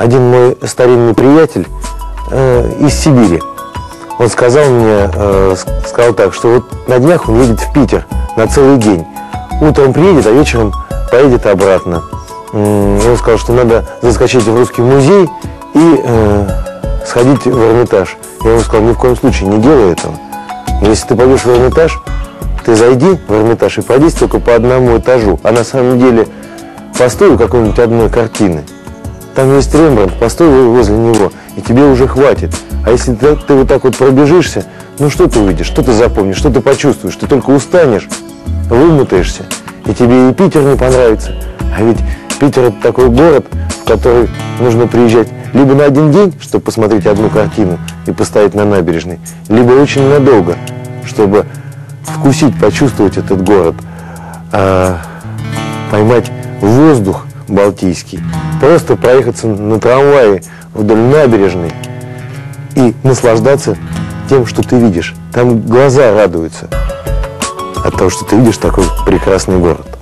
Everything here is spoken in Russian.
один мой старинный приятель э, из Сибири. Он сказал мне, э, сказал так, что вот на днях он едет в Питер на целый день. Утром приедет, а вечером поедет обратно. Он сказал, что надо заскочить в русский музей и э, сходить в Эрмитаж. Я ему сказал, ни в коем случае не делай этого. Если ты пойдешь в Эрмитаж, ты зайди в Эрмитаж и пройдись только по одному этажу. А на самом деле постой у какой-нибудь одной картины. Там есть Рембрандт, постой возле него, и тебе уже хватит. А если ты, ты вот так вот пробежишься, ну что ты увидишь, что ты запомнишь, что ты почувствуешь? Ты только устанешь, вымотаешься, и тебе и Питер не понравится. А ведь Питер это такой город, в который нужно приезжать либо на один день, чтобы посмотреть одну картину и постоять на набережной, либо очень надолго, чтобы вкусить, почувствовать этот город, а, поймать воздух балтийский, просто проехаться на трамвае вдоль набережной и наслаждаться тем, что ты видишь. Там глаза радуются от того, что ты видишь такой прекрасный город.